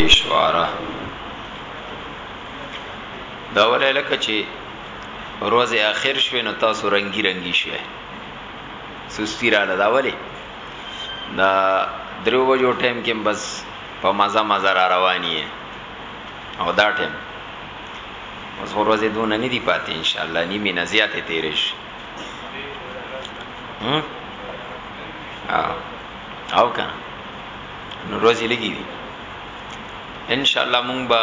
پیشواره دا ولې لکه چې روزه اخر شوه نو تاسو رنگي رنگي شوه سستی را لدا ولې دا درو بجو ټیم کې بس په مزه مزه را رواني او دا ټیم اوس روزه دون نه دی پاتې ان شاء الله نیمه نه زیاتې تیرې شي او کنه نو روزي لګي دي ان شاء الله مونږ به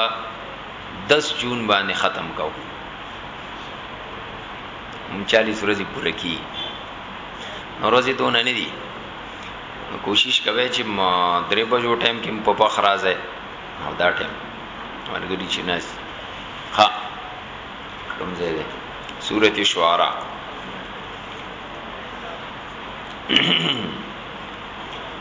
10 جون باندې ختم کوو هم 40 ورځې پوره کی نو ورځې ته نه دي نو کوشش کوي چې ما درې بجو ټایم کې په پخ راځي او دا ټایم ورګړي چې ناس ها کوم ځای ده سورته شعراء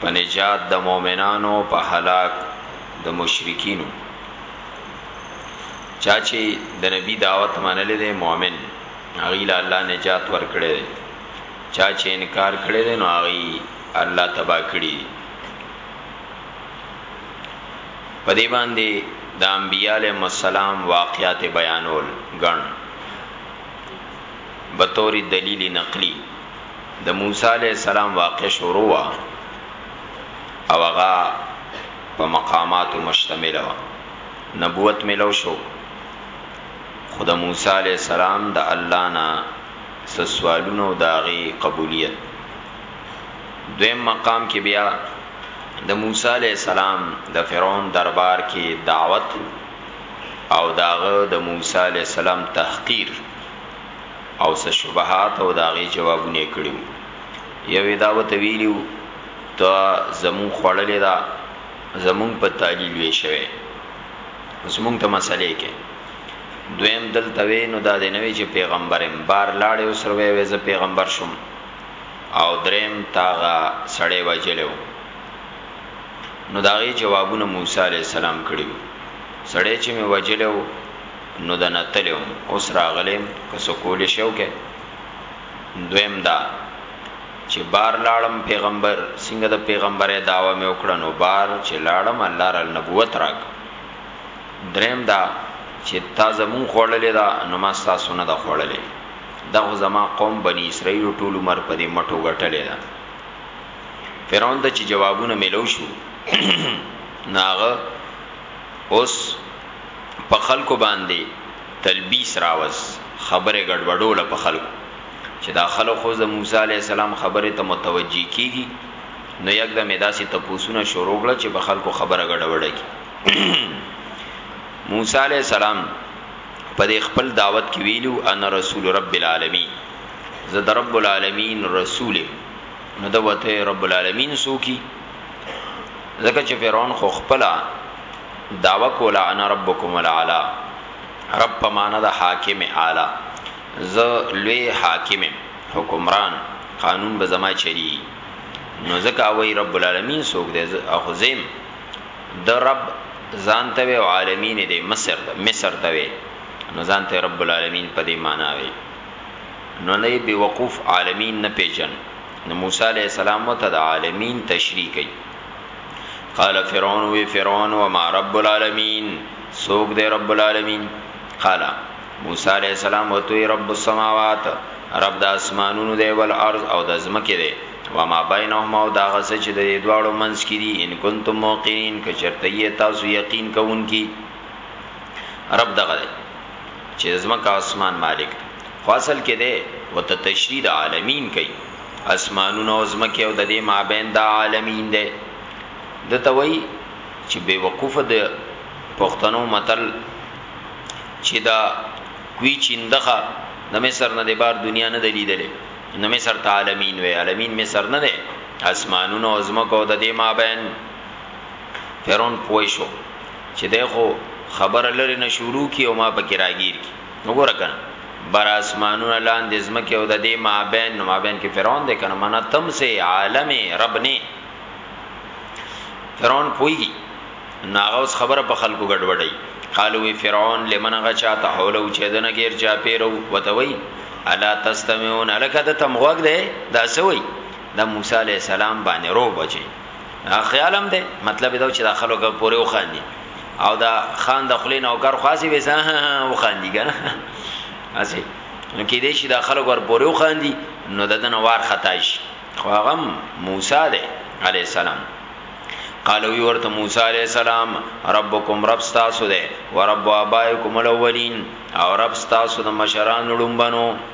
په نجات د مؤمنانو په هلاک د مشرکینو چا چې د نبی دعوت منلې دی مؤمن هغه له الله نجات ورکړي دی چا چې انکار کړي دی نو هغه الله تبا کړي دی په دې باندې د انبياله مسالم واقعات بیانول ګڼ به توري دلیل نقلی د موسی علی السلام واقع شروع وا او هغه په مقامات مشتمل وا نبوت ملو شو خود موسی علی السلام د الله نه سوالونو داغي قبولیت دویم مقام کې بیا د موسی علی السلام د فرعون دربار کې دعوت او داغه د موسی علی السلام تحقیر او څه شبهات او داغي جوابونه کړیو یوې دا وته ویلیو ته زمون خړلې دا زمون په تعلیل وی شوه زمون ته مسلې کې دویم دل توی نو دا د نوې چې پیغمبرم بار لاړې او سروي وې ز پیغمبر شوم او دریم تاغه سړې وجلو نو داغي جوابونه موسی علی السلام کړیو سړې چې می وجلو نو د نتلی وم اوس راغلی یم که څه کولی شی وکړی دویم دا چی بار لاړم پیغمبر څنګه د پیغمبری دعوه می وکړه نو بار چی لاړم الله رال نبوت راک دریم دا چی تا زمون خوړلی دا نو ما ستاسو نه د خوړلی دا خو زما قوم بنی اسرائیل ټول عمر په دې مټو غټلې ده فرعون ته چې جوابونه ملو شو ناغه اوس په خلکو باندی تلبیس راوست خبره ګډوډوله په خلکو چه دا خلک خو د موسی علیه السلام خبره ته متوجه کیږی نو یکدم یې داسی تپوسونه شروع کړه چه په خلکو خبره ګډوډه کی موسی علیه السلام په دې خپل دعوت کې ویلو ان رسول رب العالمین زه د رب العالمین رسول نو د وته رب العالمین سوکی ځکه چې فرعون خو خپل دعوه کوله انا ربکم الاعلی رب په معنا د حاکم اعلی زه لوی حاکم حکمران قانون به زما چلی نو ځکه وای رب العالمین سوګ دی اخو زم د رب ځان ته او عالمین دی مصر ته مصر ته وی نو ځان ته رب العالمین په دې معنا وی نو نه به وقوف عالمین نه پیژن نو موسی علی السلام ته د عالمین تشریح کړي قال فرعون وی فرعون وما رب العالمین سوک دے رب العالمین قال موسی علیہ السلام وتوی رب السماوات رب د اسمانونو دی ول ارض او د زمکه دی و ما بینهما او دا غسه چې د دواړو منځ کې دي ان کنتم موقنین کچرته یې تاسو یقین کوونکی رب دغه چی د ځمکه او اسمان مالک دی خو اصل کی دی ورته تشریح د عالمین کوي اسمانونه او ځمکه او د دې مابین دا عالمین دی د توي چې بے وقوف د پښتنو متل چې دا کوي چیندخه د مصر نه د بار دنیا نه دلیدلې نو مصر ته عالمین وي عالمین مصر نه دی اسمانونه او ځمکه او د دې مابین فرعون پوي شو چې دی خو خبره لرې نه شروع کی او ما پکې راګیر کی نو ګوره کنه بر اسمانونه لاندې زمکه او د دې مابین نو مابین کې فرعون دی کنه منا تم سه عالم رب نه فرعون پویږي ناغه اوس خبره په خلکو ګډوډي قالو وی فرعون لمن غچا ته حول او چدن غیر چا پیرو وتوي الا تستمعون الکه د تمغوګ دی دا سوي د موسی علی السلام باندې رو بچي خیالم ده مطلب دا چې داخلو ګر پورې وخاندي او دا خان د خلې نوکر خاصي به سه وخاندي کنه اسی نو کې دې شي داخلو ګر پورې وخاندي نو ددن وار خطا شي خو هغه موسی ده عليه السلام قالو وی ورته موسی علی السلام ربکم رب تاسو ده و رب ابائکم الاولین او رب تاسو د مشران لومبنو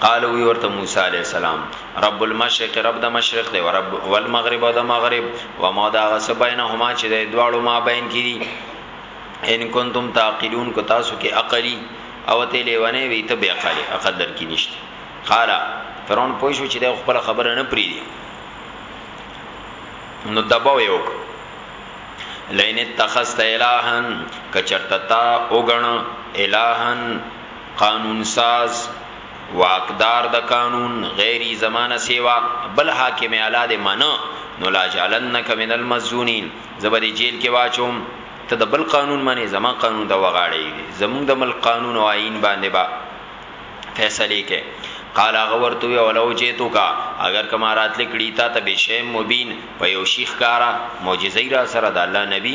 قالو وی ورته موسی علی السلام رب المشرق رب د مشرق دی ورب والمغرب او د مغرب و ما دا غس بینهما چې د دواړو ما بین کړي ان کنتم تعقلون کو تاسو کې عقلی او ته لیونه وی ته به عقل عقل در کې نشته قال فرعون پوه شو چې د خپل خبره نه پری دی نو دباو یو لئن اتخذت الہن کچرتتا اوګن الہن قانون ساز، واکدار د قانون، غیری زمانه سیوا، بل حاکم اعلی دی منه نو لاجعلنک من المسجونین، زه به دی جیل کی واچوم، ته د بل قانون منی زما قانون ته وغاړیږی، زموږ د ملک قانون او آئین باندی به فیصلی کئ. قال هغه ورته وی ولو جئتک اگر که ما راتلی کړی تا ته بشیء مبین په یو شی ښکاره، معجزه، راسره د الله نبی،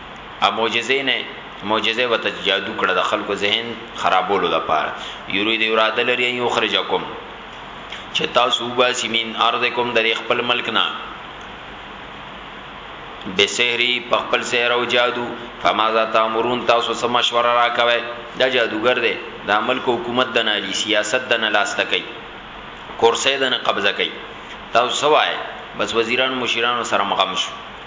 ا معجزې نه معجزه وت جادو کړه د خلکو ذهن خرابولو د پاره یوري دی اراده لري یو خرجکم چې تاسو باسي مين ارضکم د خپل ملک نه به سحری په خپل سحر او جادو فماذا تامرون تاسو سم مشوره راکوي دا جادوګر دی دا ملک حکومت د نه لري سیاست د نه لاس تکي کورسې د نه قبضه کوي تاسو سوای بس وزیران مشیران سره مغمش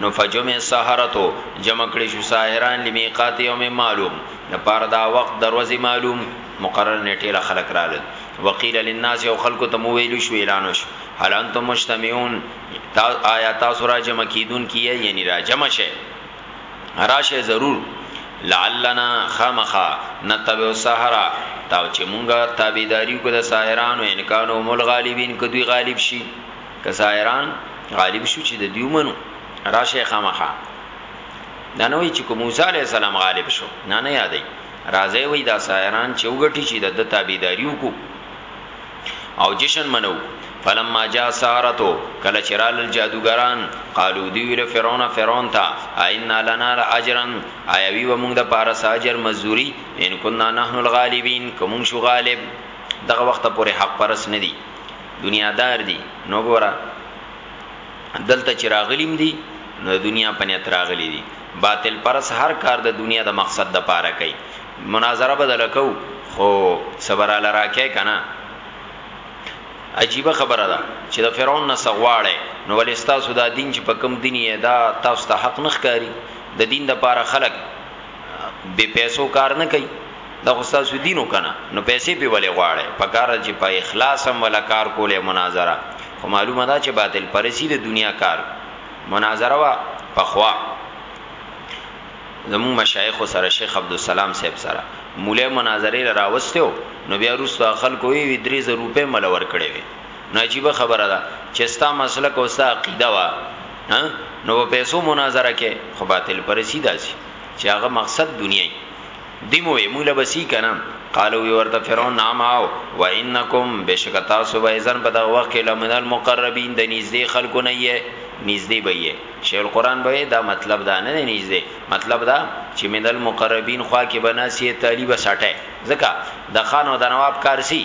نو فجمع سحرتو جمع کړي شو ساحران لمیقات یوم معلوم نه پاره دا وخت دروازه معلوم مقرر نیټه له خلق رالل وقیل للناس او خلق ته مو ویلو شو اعلان شو هل انتم مجتمعون تا آیا تاسو را جمع کیدون کیه یعنی را جمع شه راشه ضرور لعلنا خامخا نتبع سحرا تا چې مونږه تابعداري کو د ساحرانو ان کانو مل غالبین کدی غالب شي که زائران غالب شو چی د دوی ومنو راشی خامخا دا نه وی چی که موسی علیه السلام غالب شو نه نه یادی راځی وی دا زائران چی وګټی چی د تابعداری وکو او جشن منو فلما جاء سارتو کله چرال الجادوګران قالو دی ویل فرعون فرعون تا ان لنا اجرا ایوی و موږ د پارا ساجر مزدوری ان كنا نحن الغالبین کوم شو غالب دغه وخت پورې حق پرس ندی دنیا دار دي نو ګورا دلته چې راغلیم دي نو دنیا په نیت راغلي دي باطل پرس هر کار د دنیا د مقصد د پاره کوي مناظره بدل کو خو صبر علی راکه کنا عجیب خبره ده چې د فرعون نه سغواړي نو ول استاسو دا دین چې په کم دیني ادا تاسو ته حق نخکاری د دین د پاره خلق بی پیسو کار نه کوي دا خو تاسو دینو کنه نو پیسې په ولې غواړي په کار چې په اخلاص هم ولا کار کولې مناظره خو معلومه ده چې باطل پرسی د دنیا کار مناظره وا پخوا زمو مشایخ سره شیخ عبد السلام صاحب سره مولا مناظره راوستو نو بیا روسو خلکو وی درې زره روپې مل ور کړې وي نو عجیب خبره ده چې ستا مسلک او ستا عقیده وا ها نو په پیسو مناظره کې خو باطل پرسی داسي چې هغه مقصد دنیا دی مو یې مولا بسی کنه قالو وی ورته فرعون نام او و انکم بشکتا سو به ځن په دغه وخت کې لمن المقربین د نږدې خلکو نه یې نږدې به یې شیخ القران به دا مطلب دا نه نږدې مطلب دا چې من المقربین خوا کې بناسیه طالب سټه ځکه د خان او د نواب کارسی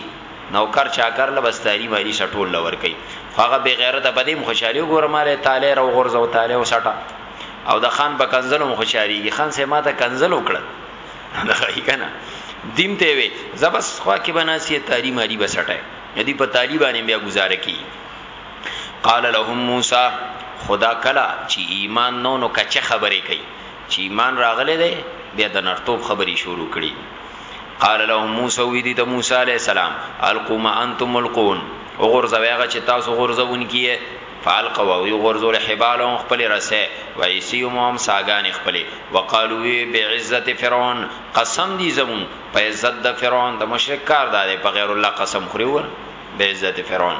نوکر چاکر له بستاری ماری سټول لور کوي هغه به غیرت په دې خوشالي ګورماله تاله رو غرزو تاله او سټا او د خان په کنزلو خوشاليږي خان سه ماته کنزل وکړه دا هی کنه دیم ته وي زبس خوا کې بناسي تاری ماری بسټه ندی په طالبانې بیا گزاره کی قال لهم موسی خدا کلا چې ایمان نو نو کچه خبرې کوي چی ایمان راغلی دی بیا د نرتوب خبری شروع کړی قال لهم موسی وی دی ته موسی علیه السلام القو ما انتم ملقون وغورځوی هغه چې تاسو غورځونکي فالقوا وی غورځول حبالهم خپل رسه و عیسیهم هم ساګان خپل وقالو وی بعزت فرعون قسم دی زمون په عزت د فرعون د مشرک کار دار په غیر الله قسم خوري ور بعزت فرعون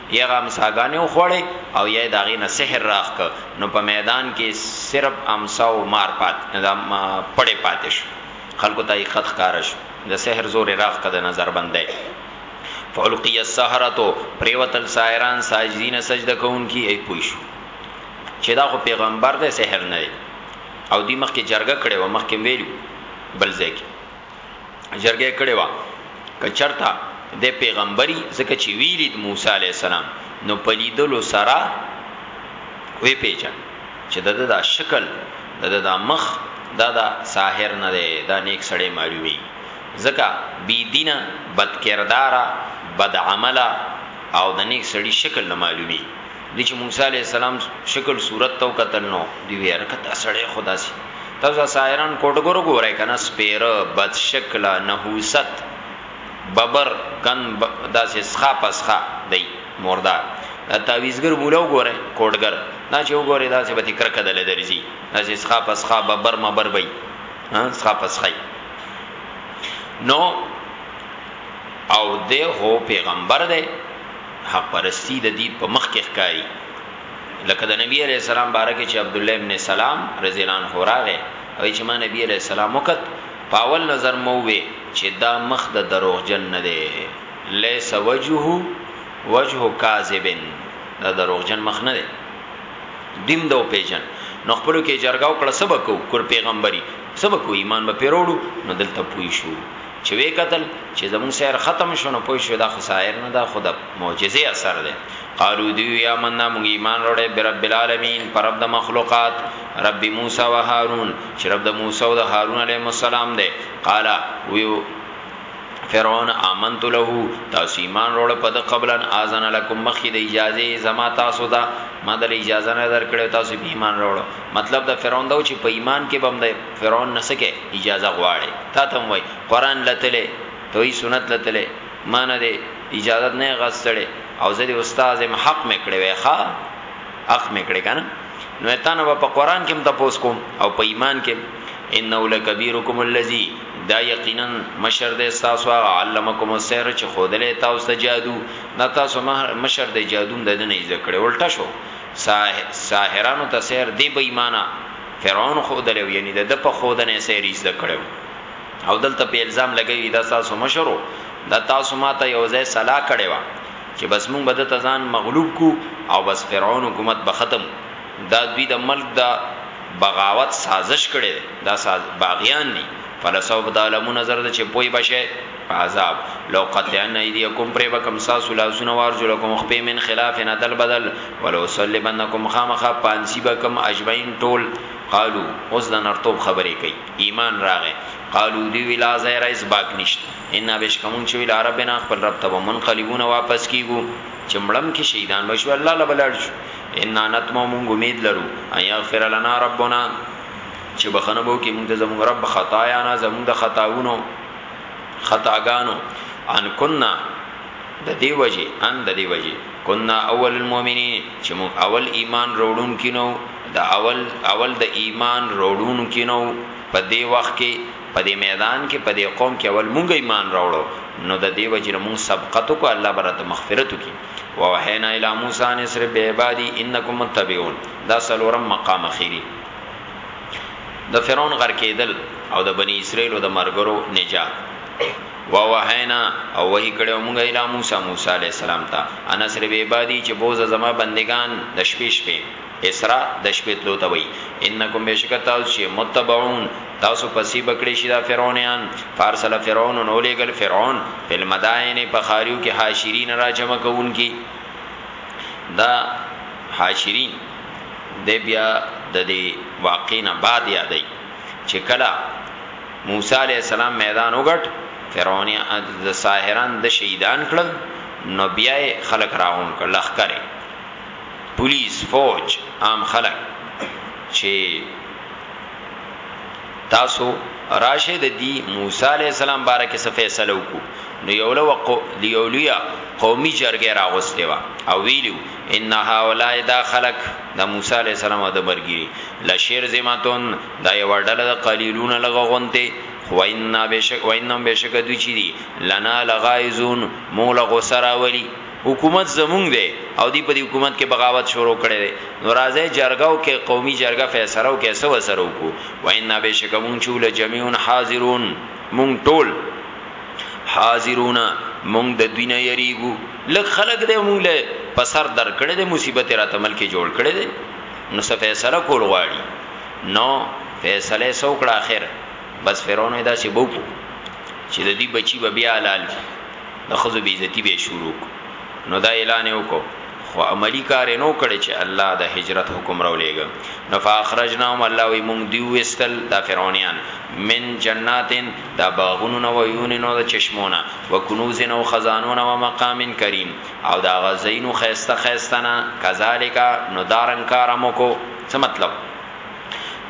یا هغه امساګانې وخوړې او یا د هغې نه سحر راخ که نو په میدان کې صرف امسا او مار پات دا پړې پاتې شو خلکو ته حقیقت ښکاره شو د سحر زور راخ که د نظر بندۍ فالقی السحرتو پریوتل سایران ساجدین سجده کون کی ای پوش چې دا خو پیغمبر دی سحر نه دی او دی مخکې جرګه کړي و مخکې ویلو بل ځای کې جرګه کړي وا کچرتا د پیغمبري زکه چې ویلید موسی علی السلام نو پلیدلو سرا وی پیجن چې د دا شکل د دا مخ دا دا ساحر نه دی دا نیک سړی معلومی زکه بی دینه بد کردار بد عمله او د نیک سړی شکل نه معلومی دی چې موسی علیه السلام شکل صورت ته وکتل نو دی وی یاره که دا سړی خو داسې تاسو دا سایران کوټګور وګورئ که نه سپېره بدشکله نحوست ببر کن داسې څښا پسخا دی مردار دا تعویزګر مولا وګورئ کوټګر دا چې وګورئ داسې به تې کرکه دله درځي داسې څښا پسخا ببر مبر بی څښا پسخی نو او دی هو پیغمبر دی حق پرستی د دې په مخ کې ښکاری لکه د نبی علی السلام باره کې چې عبد الله ابن سلام رضی الله عنه راغې او چې ما نبی علی السلام وکت پاول نظر مو وې چې دا مخ د دروغجن نه دی لیس وجهه وجه کاذبن دا دروغجن مخ نه دی دیم دو پیجن نو خپل کې جرګاو کړه سبا کو کور پیغمبري سبا کو ایمان به پیروړو نو دلته پوي شو چې وې کتل چې زموږ سحر ختم شو نو پوه شو دا خو سحر نه دا خو د معجزې اثر دی قالو دی یا من موږ ایمان وروړې برب العالمین پر رب د مخلوقات رب موسی و هارون چې رب د موسی او د هارون علیهم السلام دی قال وی فرعون امنت له تاسو ایمان وروړ په د قبلن اذن لكم مخی د اجازه زما تاسو دا ما د اجازه نه درکړې تاسو ایمان وروړ مطلب د فرعون دا چې په ایمان کې بم دی فرعون نه سکه اجازه غواړي تا ته وای قران لتلې توي سنت لتلې مان دې اجازه نه غسړې او زه دې استاد هم حق مې کړې وای ښا حق مې کړې کنه نو تا نه په قران کې متپوس کوم او په ایمان کې انه لکبیرکم الذی دا یقینا مشر دې تاسو هغه علمکم السحر چې خودلې تاسو ته جادو نه تاسو مشر دې جادو د نه ذکر الټا شو ساحرانو ته سحر دې بې ایمانه فرعون ښودلی وو یعنی د ده په ښودنه یې سحر زده کړی وو او دلته پې الزام لګوی دا ستاسو مشر وو دا تاسو ماته یو ځای سلا کړی وه چه بس مونږ به ده ته ځان مغلوب کو او بس فرعون حکومت به ختم دا دوی د ملک د بغاوت سازش کړی دی دا ساز باغیان دی فلسوف د علمو نظر ده چه پوی بشه په عذاب لو قطعن ایدیکم پرې بکم ساسو لاسونه وارجلکم خپې من خلاف نه دل بدل ولو صلیبنکم خامخه پانسی بکم اجمعین ټول قالو اوس د نرتوب خبرې کوي ایمان راغې قالو دی ویلا زیر اس باک نشت ان بشکمون چې ویلا ربنا خپل رب ته منقلبون واپس کیګو چې مړم کې شهیدان بشو الله لبلړ شو ان نتمو مونږ امید لرو ان یغفر لنا ربنا چې بخنه بو کې مونږ زموږ رب خطایا نه زموږ خطاونو خطاګانو ان كنا د دې وجه ان د دې وجه كنا اول المؤمنين چې موږ اول ایمان وروړون کینو دا اول اول د ایمان وروړون کینو په دې وخت کې په دې میدان کې په دې قوم کې اول موږ ایمان راوړو نو د دې وجه موږ سبقت کو الله برات مغفرت کی ووحینا الی موسی ان اسر به عبادی انکم متبعون دا سلورم مقام اخیری د فرعون غر کېدل او د بنی اسرائیل او د مرګرو نجات وا وهینا او وਹੀ کړو موږ اله موسی موسی علی السلام ته انا سره به عبادی چې بوزه زما بندگان د شپې شپې اسرا د شپې تلو ته وای انکم بشکتا تاسو چې متبعون تاسو پسې بکړې شي دا فرعونیان فارسل فرعون نو لګل فرعون فل مدائن په خاریو کې حاشرین را جمع کوونکی دا حاشرین دی بیا د دې واقع نه بعد یادای چې کله موسی علی السلام میدان وګټ فرعونی د ساحران د شهیدان کړل نو بیا خلک راون کړ لخرې پولیس فوج عام خلک چې تاسو راشه د دی موسی علی السلام باره کې څه فیصله وکړو نو یو لو یو لوی قومي جرګه راغوستې و او ویلو ان هؤلاء دا خلق د موسی علی السلام د مرګری لشرذمتون دا یو ډله د قلیلون لغه غونته و ان بشک و انم بشک دوی چی دی لنا لغایزون مولا غسرا ولی حکومت زمونږ دی او دی په دې حکومت کې بغاوت شروع کړي دي نو راځي جرګاو کې قومي جرګه فیصله وکړي سو سره وکړو و ان بشک مونږ چول جميعون حاضرون مونږ ټول حاضرون مونږ د دوی نه یریګو لک خلق دې مونږ له په سر در کړې دې مصیبت را تمل کې جوړ کړې دې نو څه فیصله کول غواړي نو فیصله سو کړه اخر بس فرعون دا سی بو کو چې د دې بچي به بیا حلال کی د خزو بی عزتی به شروع نو دا اعلان وکړو خو عملی کار نو کړي چې الله د هجرت حکم راولېګم نو فاخرجناهم الله وی مونږ دی وستل دا فرعونیان من جناتن دا باغونو نه ویونن او د چشمونه و کنوز نه او خزانو نه و مقام کریم او دا غزینو خیسته خیسته نه کذالک نو دارن کارمو کو څه مطلب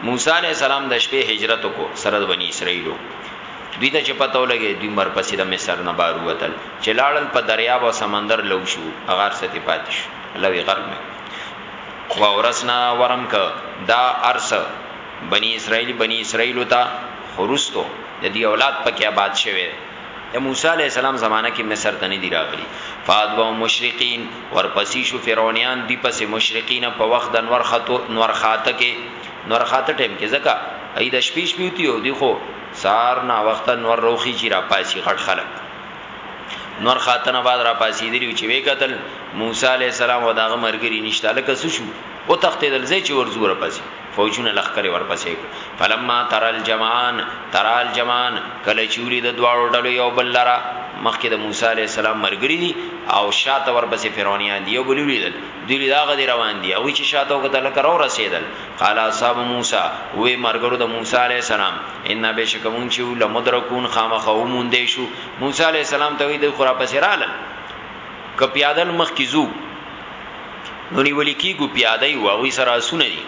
موسی علی السلام د شپې هجرت کو سره د بنی اسرائیلو دوی ته چې پتو لګي دوی مر پسې د مصر نه بارو وتل چې لاړل په دریاب او سمندر لو شو اغار ستې پاتې شو لوی غرمه واورسنا ورم ک دا ارسه بنی اسرائیل بنی اسرائیل ته خرستو د دې اولاد پکې آباد شوه د موسی علی السلام زمانہ کې مصر ته نه دی راغلی فاد و مشرقین ورپسې شو فرعونیان دی پسې مشرقین په وخت د نور خطو نور خاطه کې نور خاطه ټیم کې زکه اې د شپې شپې وتی او دی خو سار نا وخت نور روخي چې را پاسي غټ خلک نور خاتنه بعد را پاسي دی چې وی قتل موسی عليه السلام او داغه مرګري نشته لکه سشو او تختیدل زې چې ورزور پاسي فوجونه لخر ورپسې کړ فلما ترل جمعان ترال جمعان کله چوری د دواړو ډلو یو بل لرا مخکې د موسی علی السلام مرګری دي او شاته ورپسې فرعونیان دی یو بل ولیدل دوی دا غد روان دي او چې شاته وکړه کله رو رسیدل قال اصحاب موسی وې مرګرو د موسی علی السلام ان بشکمون چې لمدرکون خامخو مون دی شو موسی علی السلام ته وې د خرا پسې رالل ک پیادل مخ کی زو نو نیول کیږو پیاده یو هغه سره اسونه دي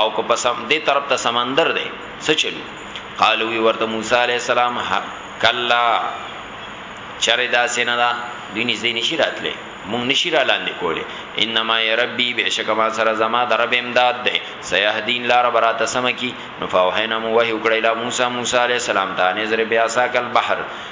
او که په سم دې طرف ته سمندر دی څه چلو قالو وی ورته موسی علی السلام کلا چر دا سینا دا دوی نږدې نشی راتله مونږ نشی را لاندې کوله انما ای ربی بهشکه ما سره زما در رب امداد ده سیهدین لار برات سم کی نو فوهینا مو وحی وکړی لا موسی موسی علی السلام ته نظر بیا ساکل بحر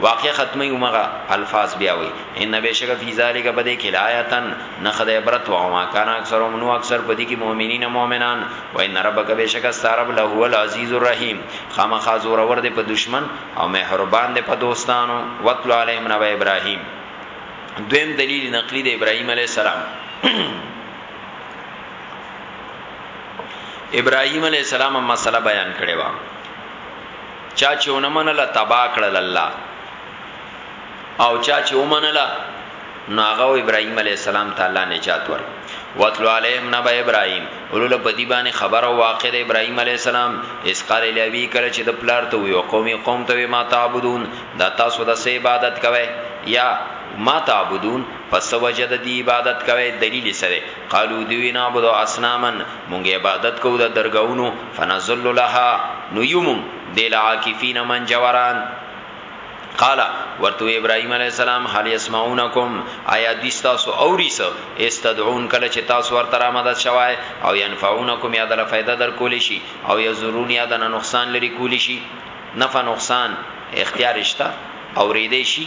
واقعه ختموي همغه الفاظ بیا وایي ان بیشک فی ذلک په دې کې لایتن نخ د عبرت او ما کان اکثرهم نو اکثر په دې کې مؤمنین مؤمنان و ان ربک بیشک استرب له هو العزیز الرحیم خامخا زور ور دې په دشمن او مهربان دې په دوستانو وتل علیهم نبی ابراهیم دویم دلیل نقلی د ابراهیم علی السلام ابراهیم علی السلام مسله بیان کړې و چا چی ونه منله تباه کړل الله او چا چی ومنله نو هغه ابراهيم عليه السلام ته الله نجات ور وتلو عليهم نبا ابراهيم ولول په دې باندې خبر او واقع د ابراهيم عليه السلام اس قال لوي کله چې د پلار ته وي او قومي قوم ته ما تعبدون دا تاسو د سه عبادت کوي یا ما تعبدون پس وجد دی عبادت کوي دلیل سره قالو دوی نعبد اصناما مونږ عبادت کو د درګاونو فنزل لها نو یومم دل عاکفین من جوران قال ورتو ابراهيم عليه السلام هل يسمعونكم آیا دوی تاسو اوریس استدعون کله چې تاسو ورته را مدد شوای او ينفعونكم یا دل فائدہ در کول شي او يزرون یا دل نقصان لري کول شي نفع نقصان اختیار شته او ریدې شي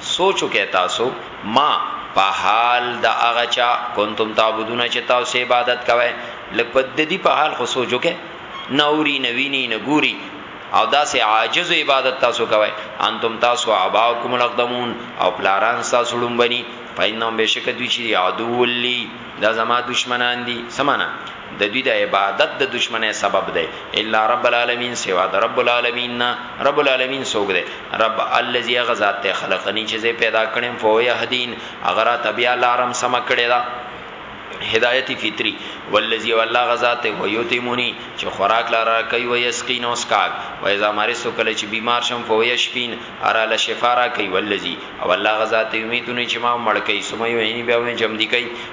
سوچ وکړئ تاسو، ما، په حال د هغه چا، کنتم تعبدون چې تاسو یې عبادت کوئ، لږ په ددی په حال خو سوچ وکړئ، نه اوري، نه ویني، نه ګوري او داسې عاجز عبادت تاسو کوئ، انتم تاسو، و آباؤکم الاقدمون او پلاران ستاسو ړومبني، فانهم بېشکه دوی چې دي، عدو لی، دا زما دشمنان دي، څه معنی؟ ددوی د عبادت د دشمنۍ سبب دی الا رب العالمین سوا د رب العالمین نه رب العالمین څوک دی رب الذی هغه ذات ته خلقنی چې زه پیدا کړم فو یهدین هغه را تبیا لارم سم کړی دا هدایت فطری والذی والله غزات هو یتیمونی چې خوراک لاره کوي و یسقین اوس کاک و اذا مرض کله چې بیمار شم فو یشفین ارا ل شفا را کوي والذی او الله غزات یمیتونی چې ما مړ کوي سمې ویني بیا وې جمع دی کوي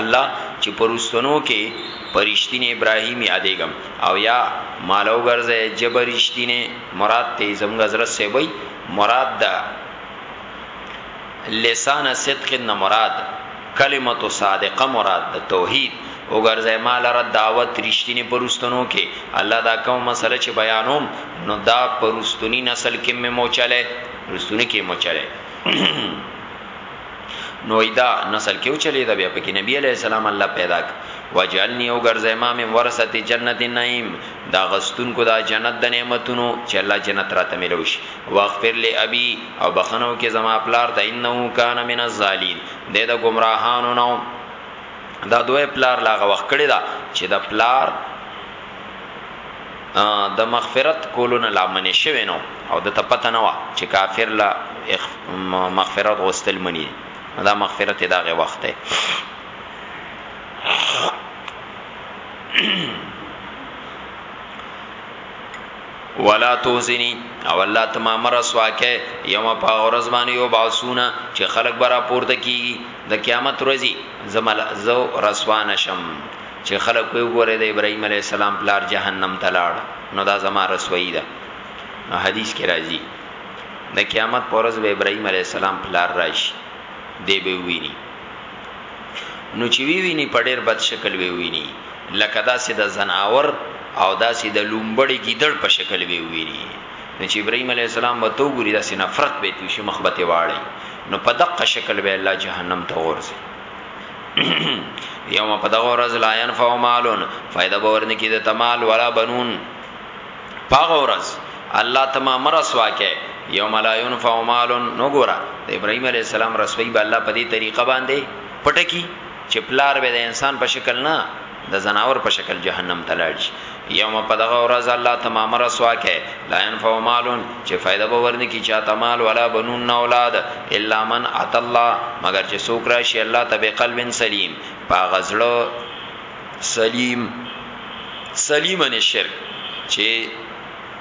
الله چې په رستنو کې پرشتینه ابراهیم یادېګم او یا مالو ګرځي جبرشتینه مراد ته زموږ حضرت سی وای مراد دا لسان صدق نه مراد کلمت صادقه مراد د توحید او ګرځي مال را دعوت رښتینی پرستنو کې الله دا کوم مسله چې بیانوم نو دا پرستنی نسل کې مې موچله رستنی کې موچله نویدا نسل کې چلی دا بیا پکې نبی علی السلام الله پیدا ک وجعلنی او ګرځه ما من ورثه جنت النعیم دا غستون کو دا جنت د نعمتونو چې الله جنت را تملوش واغفر لی ابي او بخنو کې زما پلار ته انه کان من الظالین د د گمراهانو نو دا دوی پلار لاغه وخت کړی دا چې دا پلار د مغفرت کولو نه لا منع شوی نه وو او ده ته پته نه وه چي کافر له مغفرت غوښتل منع دي نو دا مغفرت يې د هغه وخت دی ولا توزنی او الله ته ما مرسوا کې یوم په ورځ باندې یو باسونه چې خلک برا پورته کیږي د قیامت ورځي زمل زو رسوا نشم چه خلق وی وګوره د ابراهیم علیه السلام پلار جهنم ته لاړ نو دا زما رسوایی ده نو حدیث کې راځي د قیامت پر ورځ به ابراهیم علی السلام پلار راشي دی به ویني نو چې وی ویني په ډېر بد شکل وی ویني لکه داسې د زناور او داسې د لومبړې ګیدړ په شکل وی ویني نو چې ابراهیم علی السلام به تو ګوري داسې نفرت به توشي مخبته واړي نو په دقه شکل به الله جهنم ته ورځي یوم په دغه ورځ لا ينفع مالون فائدہ به ورنه کیده تمال ولا بنون پاغه ورځ الله تمام رسوا کې یوم لا ينفع مالون نو ګورا د ابراهيم عليه السلام رسوي به الله په دې طریقه باندې پټکی چې پلار به د انسان په شکل نه د ځناور په شکل جهنم ته لاړ شي یوم په دغه ورځ الله ته مامه رسوا کې لا ينفع مالون چې فائدہ به ورنکي چاته مال ولا بنون نه اولاد الا من ات الله مگر چې څوک راشي الله ته به قلب سلیم په غزړه سلیم سلیمن شرک چې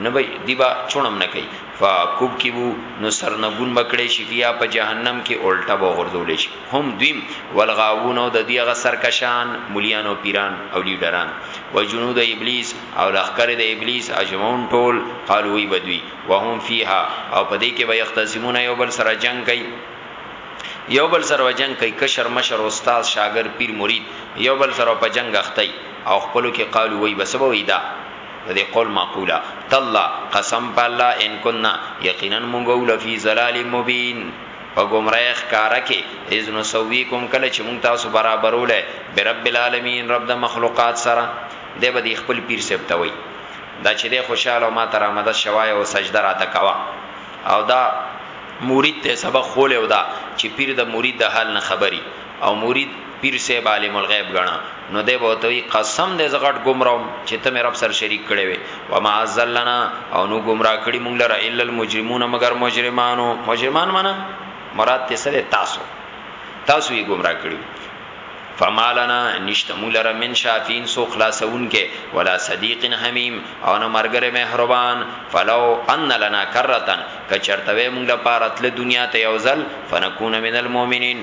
نه به دی با چونم نه کوي فکوب کی وو نو سرنګون بکړې شي بیا په جهنم کې الټا به غردول شي هم دویم ولغاوون او د دیغه سرکشان مليان او پیران او لیډران و جنود ابلیس او لخر د ابلیس اجمعون ټول قالو وی بدوی وهم فیها او په دې کې به یختزمون یو بل سره جنگ کوي یو بل سره جنگ کوي کشر مشر استاد شاګر پیر مرید یو بل سره په جنگ اخته او خپل کې قالو وی بسبوی دا د دې قول معقوله تالله قسم په الله ان كنا یقینا موږ لفی ضلال مبین په گمراه ښکارا کې اذن سویکم کله چې موږ تاسو برابرولې برب العالمین رب د مخلوقات سره د به د خپل پیر سپتوي دا چې د خوشاله ما تر آمده شوای او سجده را تکوا او دا مرید ته سبق خول او دا چې پیر د مرید د حال نه خبري او مرید پیر صاحب عالم الغیب غنا نو دی به توي قسم دې زغټ گمراهم چې ته مې رب سره شریک کړي وي و ما ازلنا او نو گمراه کړي مونږ لره الا المجرمون مگر مجرمانو مجرمان معنی مراد ته سره تاسو تاسو یې گمراه کړي فمالنا نشته مونږ لره من شافین سو خلاصون کې ولا صدیق حمیم او نه مرګره مهربان فلو ان لنا کرتن کچرتوي مونږ لپاره تل دنیا ته یوزل فنکون من المؤمنین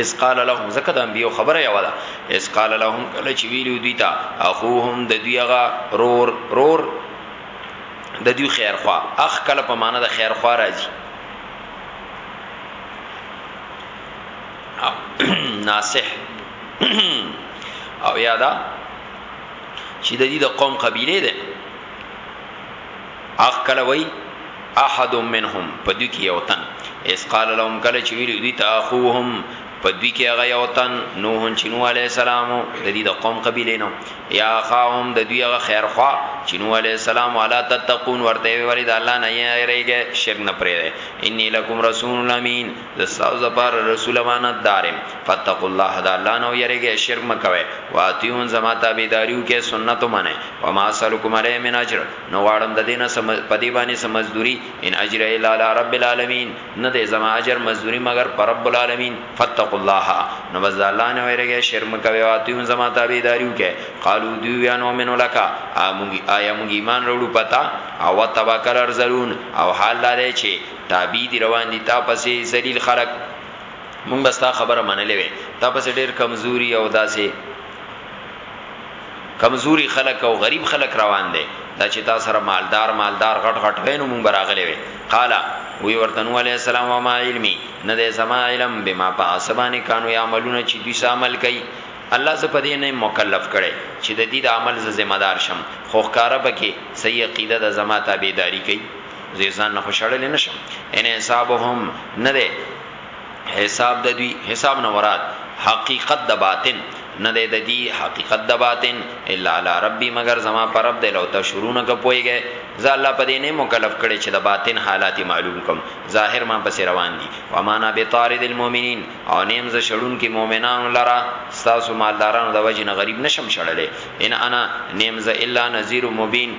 اس قال لهم زکه د انبیو خبره یو ده اس قال لهم کله چې ویلو دوی ته اخوهم د دوی غا رور رور د دوی خیر خوا اخ کله په معنا د خیر خوا راځي ناصح او یادا چې د دې د قوم قبيله ده اخ کله وای احد منهم په دوی کې یو تن اس قال لهم کله چې ویل دوی ته اخوهم په دوی کې هغه یو تن نوح چې نوح علی السلام د دې د قوم قبیله نو یا خاهم د دوی هغه خیر خوا چې نوح علی السلام الا تتقون ورته ویل د الله نه یې ریګه شرک نه پرې انی لکم رسول امین زه ستاسو لپاره رسول امانت دار یم فاتقوا الله د الله نه ویریږئ شرک مه کوئ واطیعون زما تابعداري وکړئ سنت ومنئ وما اسألکم علیه من اجر نه غواړم د دې نه څه په دې باندې څه مزدوري ان اجر الا علی رب العالمین نه دی زما اجر مزدوري مګر پر رب العالمین فاتقوا الله نو بس د الله نه ویریږئ شرک مه کوئ واطیعون زما تابعداري وکړئ قالو دوی ویا نو منو لکا آیا موږ ایمان وروړو پتا او تبا کلر زرون او حال لاره چې تابی دی روان دی تا پسې ذلیل خلق مونږ بستا خبره منلې وې تا پسې ډېر کمزوري او داسې کمزوري خلق او غریب خلق روان دي دا چې تا سره مالدار مالدار غټ غټ وینو مونږ براغلې وې قال وی ورته نو علی السلام و ما علمي نه د زما علم بما پاسبانه کانو یعملون چې دوی عمل کوي الله ز په دې نه مکلف کړي چې د دې د عمل ز ذمہ دار شم خو ښکارا بکې صحیح عقیده د زما تابعداري کوي زه ځان نه خوشاله نه شم ان حسابهم نه ده حساب د دوی حساب نه مراد حقیقت د باطن نه ده د دې حقیقت د باطن الا علی ربی مگر زما پر رب د لو تشرون ک پویږي ځا الله په دې نه مکلف کړي چې د باطن حالات معلوم کوم ظاهر ما پس روان دي و معنا به طارد المؤمنین او نیم ز شړون کې مؤمنان لرا تاسو مالدارانو د وجه نه غریب نشم شړلې ان انا نیم ز الا نذیر مبین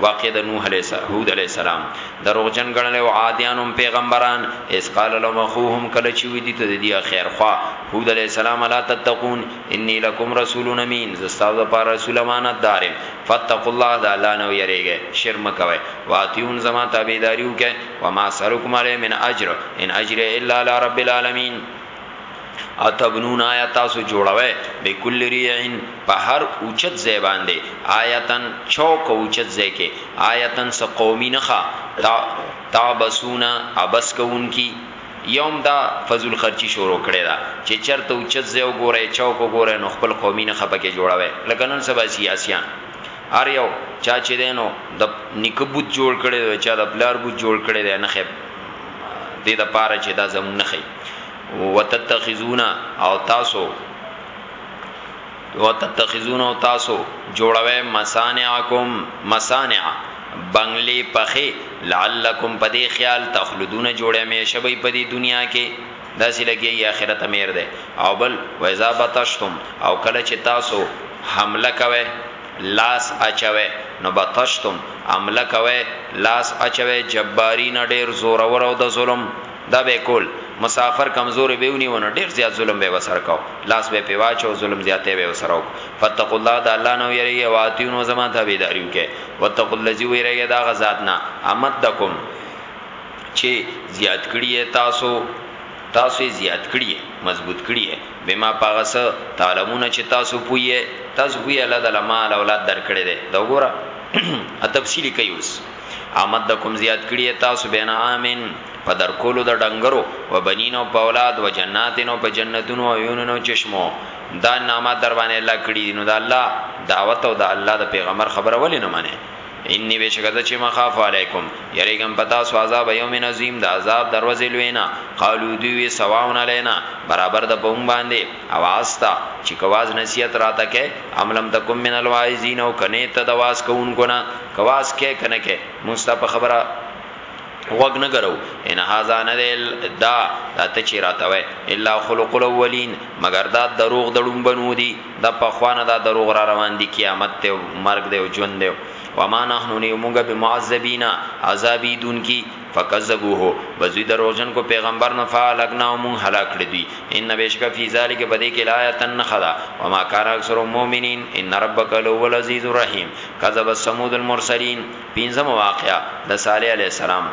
واقعه د نوح علیه السلام هود علیه السلام دروغجن ګڼل او عادیانم پیغمبران اس قال لهم اخوهم کله چې وی دي ته دی خیر خوا هود علیه السلام لا تتقون انی لکم رسول امین زستاو د پاره رسول امانت دار فتقوا الله د الله نو یریږي شرم کوي واتیون زما تابعداریو کې وما سرکم علی من اجر ان اجر الا علی رب العالمین اتبنون آیا تاسو جوړوي به کل ریعن په هر اوچت ځای باندې آیتن چوک اوچت ځای کې آیتن س قومي نخا تا تابسونا ابس کوونکی یوم دا فضل خرچی شروع کړی دا چې چرته اوچت ځای وګوره چوک وګوره نو خپل قومي نخا پکې جوړوي لکه نن سبا سیاسيان ار یو چا چې دینو د نکبوت جوړ کړي دا چا د بلار بوت جوړ کړي دا نخې دې د پاره چې دا زمونږ نخې وتتخذون او تاسو وتتخذون او تاسو جوړوي مسانعکم مسانع بنگلې پخې لعلکم پدې خیال تخلدون جوړې مې شبي پدې دنیا کې داسې لګي اخرت امیر ده او بل وایذا بتشتم او کله چې تاسو حمله کوي لاس اچوي نو بتشتم عمله کوي لاس اچوي جبارین ډیر زورور او د ظلم دا به یې کول، مسافر کمزوری به یې ونیو نو ډېر زیات ظلم به یې ورسره کاو، لاس به یې پرې واچاو، ظلم زیاتی به یې ورسره وکړ. فاتقوا الله، د الله نه ویرېږئ، واطیعون او زما تابعداري وکړئ، واتقوا الذي، ویرېږئ د هغه ذات نه، امدکم چې زیات کړي یې تاسو، تاسو یې زیات کړي یې، مضبوط کړي یې، بما په هغه څه، تعلمون چې تاسو پوه یې، تاسو پوه یې الله تعالی مال اولاد درکړی دی. دا وګوره، تفصیل یې کوي اوس. امدکم زیات کړی تاسو بین امن په در کولو د ډنګرو و بنینو په اولاد و جناتینو په جنتونو او یونونو چشمو دا نامه در باندې الله کړی نو دا الله دعوت او دا الله د پیغمبر خبره ولې نه منه انی بشکد چې مخاف علیکم یریګم پتا سو عذاب یوم عظیم د عذاب دروازې لوینا قالو دوی سواون علینا برابر د پوم باندې اواز ته چې که واز نصیحت راته کې ام لم تکم من الواعظین او کنه ته د واز کوونکو نه کواز کې کنه کې مستا په خبره وګ نه ګرو ان هاذا ندل دا ته چې راته وې الا خلق الاولین مگر دا دروغ دړم بنو دي د پخوانه دا دروغ را روان دي قیامت ته مرګ دی او ژوند دی وما نحنو نیمونگا بمعذبینا عذابی دون کی فکذبوه بس دوی دروغجن کو پیغمبر نو فالکناه مون هلاک کړی دوی ان بشک فی ذلک بدی کې لایتن خدا وما کان اکثر المؤمنین ان ربک لو العزیز الرحیم کذب ثمود المرسلین پنځم واقعا د صالح علی السلام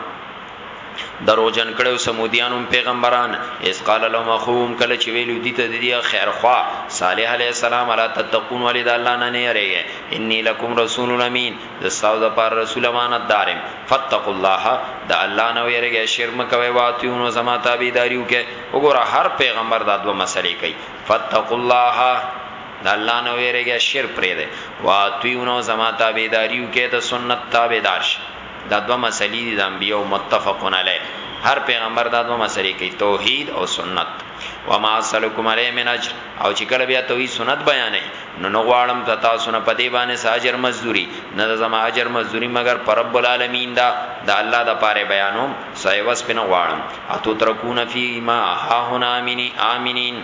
دروژن کړو سمودیانم پیغمبران اس قال لهم اخوهم کله چې ویلو دي ته دي خیر خوا صالح علی السلام علی تتقون ولید الله نه نه یریږي انی لکم رسول امین زه ستاسو د پاره رسول امانت دار یم فاتقوا الله د الله نه ویریږئ شرک مه کوئ واطیعون زما تابعداري وکړئ وګوره هر پیغمبر دا دوه مسلې کوي فاتقوا الله د الله نه ویریږئ شرک پرې ده واطیعون زما تابعداري وکړئ د سنت تابعدار شي دا دوه مسلې دي د انبیو متفقون علی هر پیغمبر دا دوه مسلې کوي توحید او سنت وما سلکم علی من اجر او چې کله بیا توحید سنت بیانې نو نه غواړم د تاسو نه پدې باندې ساجر مزدوري نه د زما اجر مزدوري مگر پر رب العالمین دا د الله د پاره بیانوم سوي وس پنه غواړم اتو ترکون فی ما ها هنا امین امینین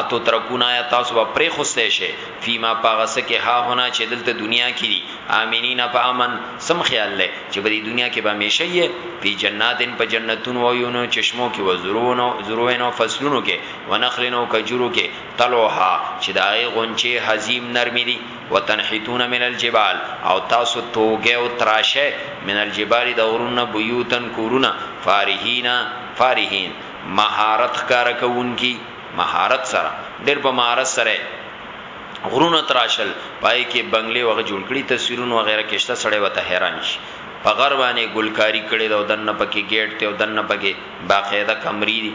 اتو ترکون آیا تاسو به پرې خوسته شي فی ما پاغسه کې ها هنا چې دلته دنیا کې دي امینین په امن سم خیال لې چې په دې دنیا کې به همیشه یې په جناتن په جنتون و یونو چشمو کې و زرونو زرونو فصلونو کې و نخلنو کجورو کې طلعها چې د هغې غنچې هضیم نرمې دي، وتنحتون من الجبال او تاسو توږی او تراشی من الجبال د غرونو نه بیوتا کورونه فارهین فارهین مهارت ښکاره کوونکي مهارت سره ډېر په مهارت سره یې غرونه تراشل پای کې بنګلې وغه جوړ کړي تصویرونه وغیره کې شته سړی ورته حیران شي په غر باندې ګلکاري کړې ده او دننه پکې ګېټ دی او دننه پکې باقاعده کمرې دي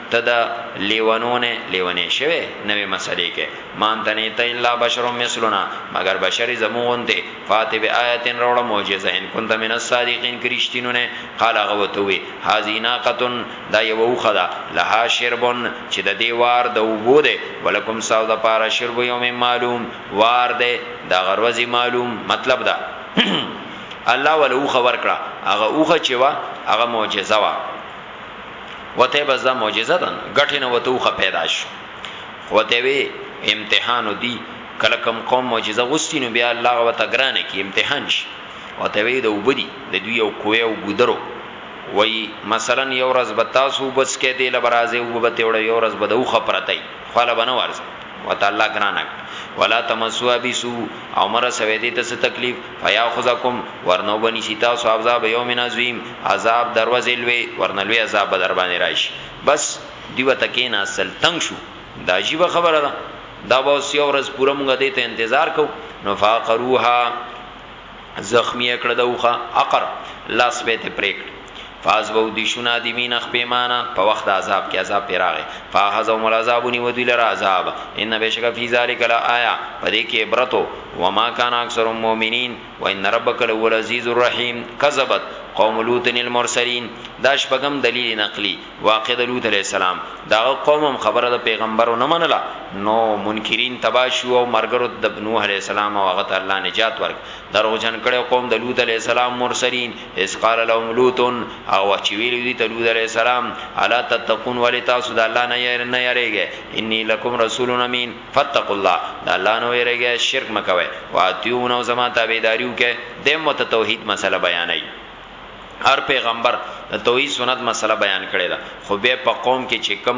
ته د لیونو نه لیونی شوی نوی مسئلی که ما انت نه ته الا بشر مثلنا مګر بشری زموږ غونتی فاتی به آیت روړه معجزه ان کنت من الصادقین که رشتینو نه قال هغه وته وی هذه ناقه دا یو اوخه ده لها شرب چې د دی وار د اوبو ده ولکم ساو د پاره شرب یوم معلوم وار ده د غروزی معلوم مطلب دا الله ولوخه ورکړه هغه اوخه چې وا هغه معجزه وا وته بس دا معجزه ده غټه نه وته خو پیدا شو وته وی امتحان دی کله کم قوم معجزه غوستی نو بیا الله وته ګرانه کی امتحان شي وته وی د وبدي د دوی او کوی او ګودرو وای مثلا یو ورځ به تاسو بس کې دی لبرازه او به ته وړ یو ورځ به دوخه پرتای خاله بنه ورځ وته الله ګرانه ولا تمسوا بسو او مر سوی دی تس تکلیف فیا خذکم ورنو بنی شتا سو عذاب یوم عظیم عذاب دروازه لوی ورنلوی عذاب بدر باندې راشي بس دیو تکین اصل تنگ شو دا عجیب خبره ده دا به اوس یو ورځ پوره مونږ دې ته انتظار کو نو فاقروها زخمی کړه دوخه اقر لاس به ته پریک فاز بو دی شو نادمین خپېمانه په وخت د عذاب کې عذاب پیراغه فاحذهم العذاب نی ودی لر عذاب ان بشک فی ذلک لآیا پدې کې عبرتو وما کان اکثر المؤمنین وان ربک لهو العزیز الرحیم کذبت قوم لوط المرسلین دا شپږم دلیل نقلی واقع د لوط علی السلام دا قوم خبره د پیغمبرو نه منله نو منکرین تباشو او مرګرو د نوح علی السلام او هغه ته الله نجات ورک دروژن کړي قوم د لوط علی السلام مرسلین اذ قال لهم لوط او وخت چې ویل دي ته لوط علی السلام الا تتقون ولی تاسو د الله نه یې نه یریږئ انی لکم رسول امین فتقوا الله د الله نه یریږئ شرک مکوئ واتیون او زما تابعداریو کې د مت توحید مسله بیانای هر پیغمبر د توحید سنت مسله بیان کړي دا خو به په قوم کې چې کم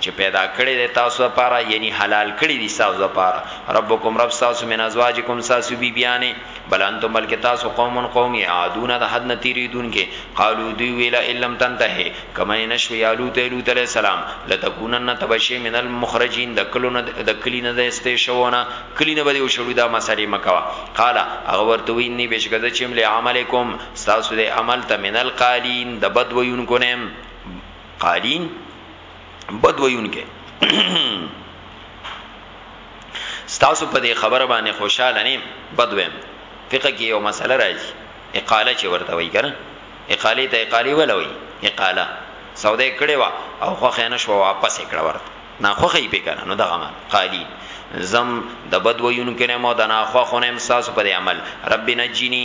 چې پیدا کړی دی تاسو لپاره یعنی حلال کړی دی تاسو لپاره ربکم رب تاسو من ازواجکم تاسو بی بیانه بل انتم بلک تاسو قوم قوم یعادون د حد نتیری دن کې قالو دی ویلا الم تنته کما نشو یالو ته لوط علی السلام لتكونن تبشی من المخرجین د کلو نه د کلی نه د استې شوونه کلی نه بده شړو دا مسالې مکوا قال هغه ورته وی نه بشګه چې مل عملکم تاسو د عمل ته من القالین د بد وینکو نه قالین بد ویونکې ستاسو په دې خبره باندې خوشاله نیم بد ویم فقہ کې یو مسله راځي اقاله چې ورته وایي کنه اقاله ته اقاله ولا وایي اقاله سودا کړي وا او خو خینه شو واپس کړه ورته نه خو خې به کنه نو دغه مان قالی زم د بدویون کنه مو د نه خو خو نه احساس پر عمل رب نجینی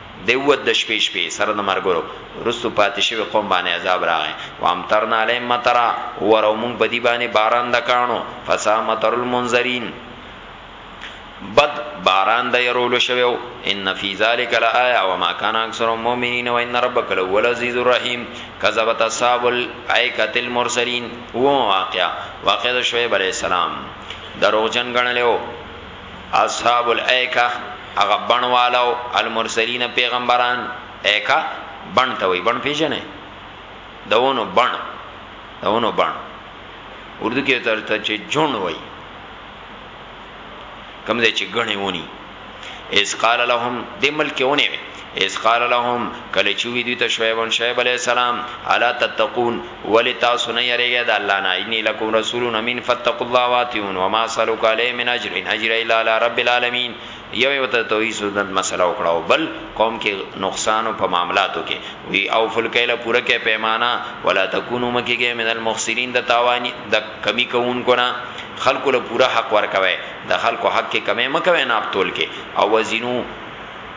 دی ووت د شپې شپې سره د مرګرو وروسته پاتې شوي قوم باندې عذاب راغی وامطرنا علیهم مطرا وورو مونږ په دې باندې باران د کانو فسا مطر المنذرین بد باران د يرولو شویو ان فی ذلک لآیه وما کان اکثر المؤمنین وان ربک لهو العزیز الرحیم کذبت اصحاب الایکه المرسلین و واقع واقع د شعیب علی السلام دروغجن غنلو اصحاب الایکه هغه بڼوالو المرسلین پیغمبران ایکه بڼ ته وي بڼ پیژنې دونو بڼ دونو بڼ اردو کې ترته چې جون وي کم دې چې غني ونی اس قال لهم دې ملک ونی اذ قال لهم کله چوی دوی ته شعیب شعیب علیه السلام الا تتقون ولی تاسو نه یریږئ د الله نه انی لکم رسول امین فتقوا الله واتیون وما سلک علی من اجر ان اجر الا علی رب العالمین یو یو ته توحید سنت مسله وکړه او بل قوم کې نقصان په معاملاتو کې وی او فل کله پوره کې پیمانه ولا تکونو مکیږي من المخسرین د تاوانی د کمی کوونکو نه خلکو له پوره حق ورکوي د خلکو حق کې کمی مکوي ناپتول کې او وزینو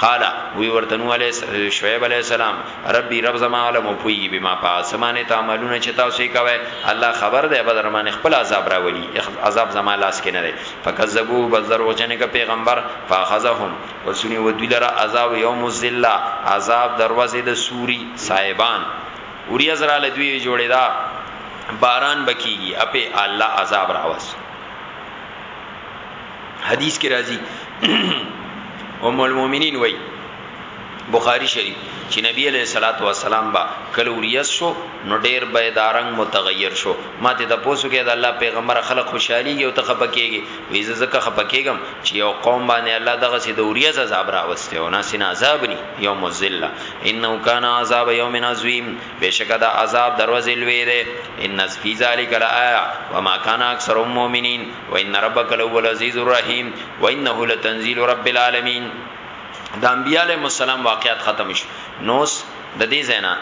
قال وی ورته نو علی شعیب علی السلام ربی رب زما علم او پوی بما پاسمانه تعملون چې تاسو یې کوي الله خبر ده به درمانه خپل عذاب راولي عذاب زما لاس کې نه دی فکذبوا بذر وجنه ک پیغمبر فاخذهم وسنی ودلرا عذاب یوم الذلہ عذاب دروازه د سوری صاحبان اوری ازراله دوی جوړی دا باران بکیږي اپه الله عذاب راوس حدیث کې راځي ام المؤمنین وای بخاری شریف چې نبی علیہ الصلات والسلام با کلوریس شو نو ډیر بیدارنګ متغیر شو ماته د پوسو کې د الله پیغمبر خلق خوشحالي او ته خپکیږي وې زکه خپکیږم چې یو قوم باندې الله دغه سي دوریز عذاب راوسته او ناس نه عذاب ني یوم الذله انه کان عذاب یوم عظیم بشکه دا عذاب دروازې لوي ده ان فی ذلک لایا وما کان اکثر المؤمنین وان ربک لهو العزیز الرحیم وانه لتنزیل رب العالمین د انبیاء علیهم السلام واقعات ختم شو نوس د دې زینا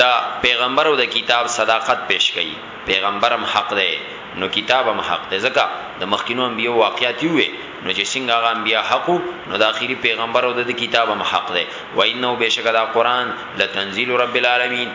دا پیغمبر او د کتاب صداقت پیش کړي پیغمبرم حق دی نو کتابم حق دی ځکه د مخکینو انبیو واقعیت وي نو چې څنګه هغه انبیا حق نو د اخیری پیغمبر او د کتابم حق دی و انه بشک دا قران لتنزیل رب العالمین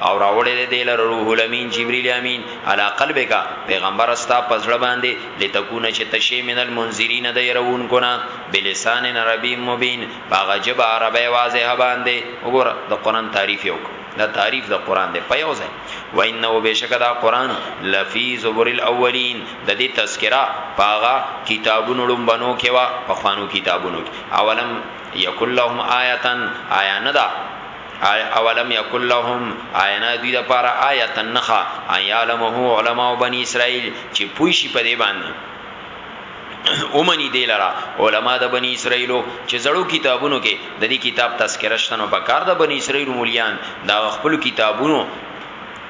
او راوړې دې دل روح الامین جبرئیل امین علی قلبک پیغمبر استا پزړه باندې لتكون چې تشی من المنذرین د يرون کنا بلسان عربی مبین باغه جب عربی واضح باندې وګور د قران تعریف یو دا تعریف د قران دی په یو ځای و انه بشک دا قران لفی زبر الاولین د دې تذکرہ پاغه کتابونو لومبنو کې وا په خوانو کتابونو اولم یکلهم آیتن آیا نه دا اولم یکل لهم آینا دوی د پاره آیت النخا ایالمه علماء بنی اسرائیل چې پوی شي په دې باندې اومنی دی لرا علما د بنی اسرائیلو چې زړو کتابونو کې د دې کتاب تذکرہ شتنو په کار د بنی اسرائیل مولیان دا خپل کتابونو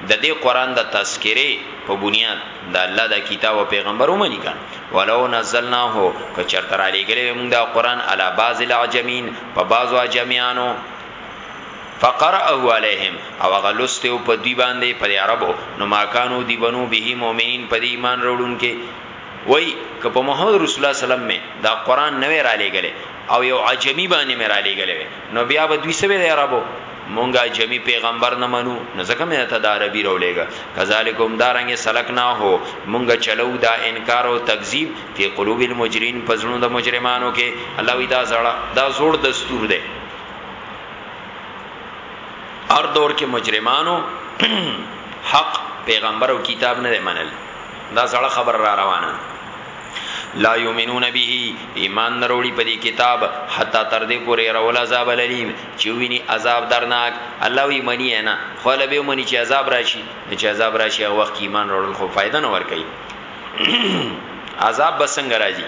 د دې قران د تذکره په بنیاد د الله د کتاب او پیغمبر ومني کان ولو نزلناه کچرتر علی ګلې موږ د قران علا باز العجمین په بازو عجمیانو فقرأه علیهم او هغه لسته او په دی باندې پر عربو نو ما کانو دی بنو به مؤمنین په دی ایمان وروړون کې وای که په محمد رسول الله سلام می دا قران نه را لګلې او یو عجمی باندې می را لګلې نو بیا به دوی سوي دی عربو مونږه جمی پیغمبر نه منو نو ځکه مې ته دا عربي راولېګا کذالکوم دارنګ سلک نه هو مونږه چلو دا انکار او تکذیب په قلوب المجرمین پزړو د مجرمانو کې الله وی دا زړه دا زوړ دستور دی هر دور کې مجرمانو حق پیغمبر او کتاب نه منل دا سړه خبر را روانه لا یومنون به ایمان نروړي په دې کتاب حتا تر دې پورې راول عذاب الیم چې ویني عذاب درناک الله وی منی نه خو له به منی چې عذاب راشي چې عذاب راشي هغه وخت ایمان راول خو فائدہ نه ور کوي عذاب بسنګ راځي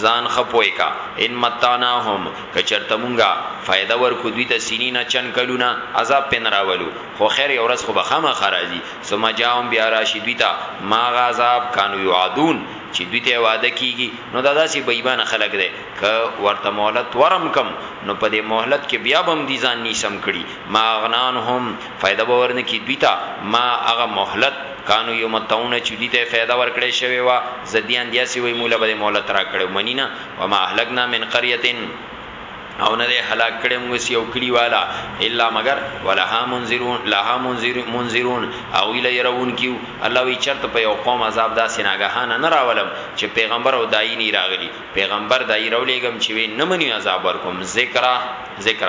ځان ښه پوه که، ان متعناهم، که چرته مونږ فائده ورکړو دوی ته، سنین، چند کلونه، عذاب پرې نه راولو، خو خیر یوه ورځ خو به خامخا راځي، ثم جاءهم، بیا راشي دوی ته، ما هغه عذاب، کانوا یوعدون، چې دوی ته وعده کیږي، نو دا داسې بې ایمانه خلک دی، که ورته مهلت ورم کړم، نو په دې مهلت کې بیا به هم دوی ځان نیسم کړي، ما اغنی عنهم. فایده به ورنه کی دوی ته ما هغه مهلت کانو یمتعون چی دوی ته فایده ورکړی شوی وا زدیان دیاسی وی مولا به مهلت راکړو منی نه وما اهلکنا من قریتن او نه ده هلاک کړي موږ سی او کلی والا الا مگر ولها منذرون لها منذر منذرون او اله يرون کیو الله وی چرته په یو قوم عذاب داسې ناګهانه نه راولم چې پیغمبر او دای نه راغلی پیغمبر دای راولېګم چې وی نه منی عذاب ورکوم ذکر ذکر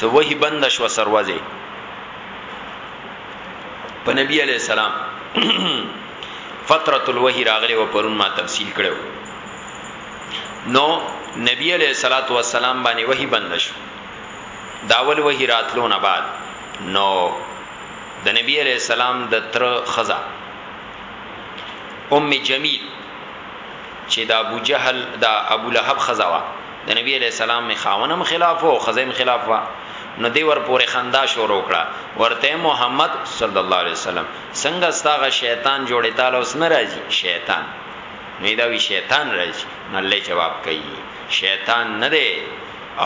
سو وحی بند شو سروازه په نبی علی السلام فترۃ الوحی راغلی و پرون ما تفصیل کړو نو نبی علی صلوات و سلام باندې وحی بند شو داول وحی راتلو نه بعد نو د نبی علی السلام د تر خزا ام جمیل چی د ابو جهل د ابو لهب ښځه وه د نبی علیه السلام می خاوند هم خلاف وو او ښځه هم خلاف وه نو دی ور پورې خندا شروع کړه ورته محمد صلی الله علیه وسلم څنګه ستا غ شیطان جوړی تاله اوس نه راځي شیطان نو دا وی شیطان راځي نو الله جواب کوي شیطان نه دی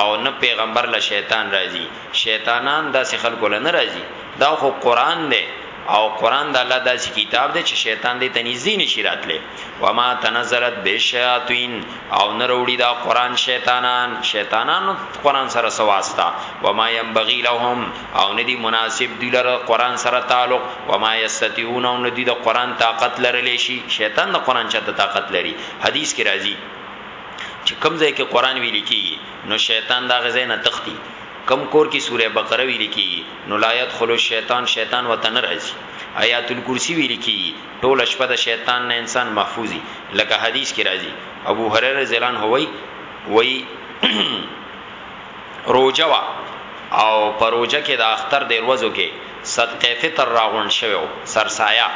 او نه پیغمبر له شیطان راځي شیطانان داسې خلکو له نه راځي دا خو قران دی او قران د الله داسې کتاب دی چې شیطان دې تنیزي نشي راتله وما تنزلت بالشیاطین او نه وروړي دا قران شیطانان شیطانان قران سره سواستا وما ينبغي لهم او نه دي مناسب دي لره قران سره تعلق وما یستتیون او نه دي د قران طاقت لرلی شي شیطان د قران چاته طاقت لري حدیث کې راځي چې کمزې کې قران ویل کیږي نو شیطان دا غزې نه تختی کوم کور کی سوره بقره ویل کیږی نو لا يدخل الشیطان شیطان ورته نه راځی ایات الکرسی ویل کیږی ټوله شپه د شیطان نه انسان محفوظ وی لکه حدیث کی راځی ابو هريره رضی الله عنه وای وای روجه وا او پروجه کې د اختر د ورځو کې صدقه فطر راغونډ شوی و، سرسایه،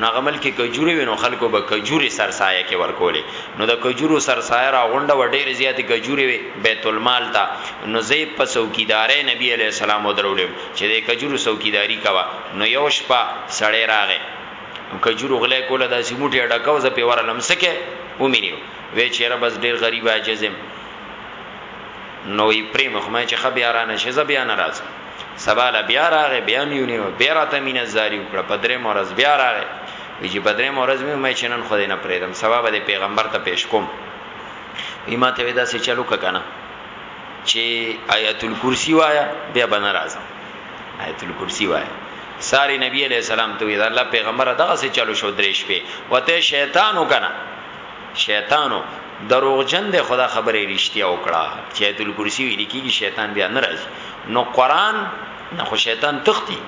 نو هغه ملک کې کجورې وې، نو خلکو به کجورې سرسایه کې ورکولې، نو د کجورو سرسایه راغونډه وه، ډېرې زیاتې کجورې وې، بیت المال ته، نو زه یې په څوکیدارۍ نبي علیه السلام ودرولم، چې د کجورو څوکیداري کوه، نو یو شپه سړی راغی، کجورو غله کوله، داسې موټی یې ډکاوه، زه پرې ورغلم، څه کوې؟ ومې نیو، ویې چې یاره بس ډېر غریب عاجز یم. نو یې پرې مخمه چې خبیا را نشي ز بیا ناراض سبا لا بیا راغې بیا میونی نو بیا راته مینه زاری وکړه په درې مورز بیا راغې وی چې په درې مورز مې مې چنن خو دې نه پرېدم سبا به پیغمبر ته پیش کوم ایما ته ودا سې چلو کنه چې آیت الکرسی وایا بیا بنا راځم آیت الکرسی وایا ساری نبی علیہ السلام ته وی دا الله پیغمبر دغه سې چلو شو درې شپې وته شیطان وکنه شیطانو دروغجن دی خدا خبره رښتیا وکړه چې ایت الکرسی ویل کیږي شیطان بیا نه راځي نو قران نه خو شیطان تختی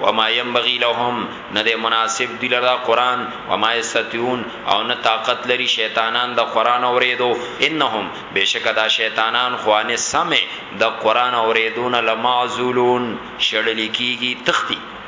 وما ينبغي لهم نه د مناسب دی لره قران وما یستون او نه طاقت لري شیطانان د قران اوریدو انهم بشک دا شیطانان خوانه سمع د قران اوریدون لمعذولون شړل کیږي تختی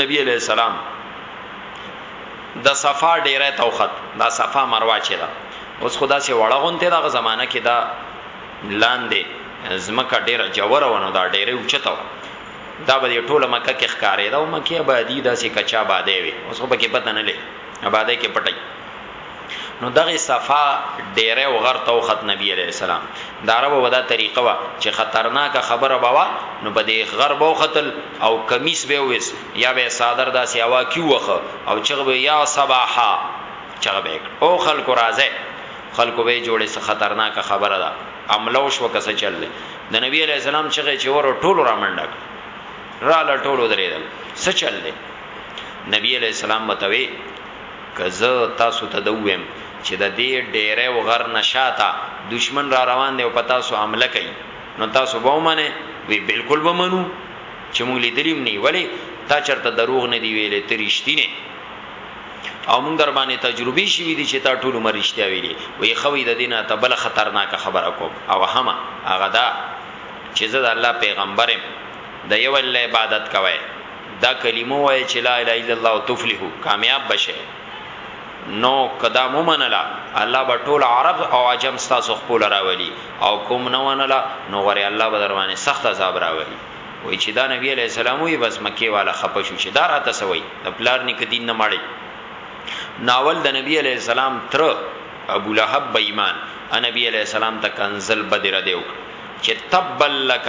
نبی علیہ السلام د صفا ډیره توخت دا صفا مروه چې دا اوس خدا سي وړه غونته دا زمانہ کې دا لاندې زمکه ډیره جوړه ونه دا ډیره اوچته دا به ټوله مکه کې ښکارې دا مکه آبادی دا سي کچا آبادې وي اوس په کې پته نه لې آبادې کې پټي نو دغه صفا ډیره او غر ته وخت نبی علیه السلام دا عربو ودا طریقه وا چې خطرناک خبره به وا نو په دې غر به وختل او کمیس به ویس یا به صادر داسې هوا کی وخه او چغ به یا صباحا چغ به او خلکو راځه خلکو به جوړې څه خطرناک خبره ده عملو شو کس چل د نبی علیه السلام چغه چې ور ټولو را منډک را لټولو درېدل څه چل دی نبی علیه السلام متوي که زه تاسو ته دا ووایم چې د دې ډېرې او غر نه شاته دښمن را روان دی او په تاسو حمله کوي، نو تاسو به ومنئ؟ دوی، بالکل به منو، چې موږ لیدلي هم نه یو، ولې تا چېرته دروغ نه دي ویلي، ته رښتینی یې او موږ درباندې تجربې شوي دي چې تا ټول عمر رښتیا ویلي. وایي، ښه وایي، د دې نه درته بله خطرناکه خبره کوم، اوهمه، هغه دا چې زه د الله پیغمبر یم، د یو الله عبادت کوئ، دا کلمه وای چې لا اله الا الله تفلحو کامیاب بشه نو کدا مو منلا الله به ټول عرب او عجم تاسو خپل راولي او کوم نه ونلا نو غره الله به دروانه سخت عذاب راولي وای چې دا نبی علی السلام وی بس مکی والا خپه شو چې دا راته سوی د پلار نیک دین نه مړی ناول د نبی علی السلام تر ابو لهب به ایمان نبی علی السلام ته کنزل بدر دیو چې تبلک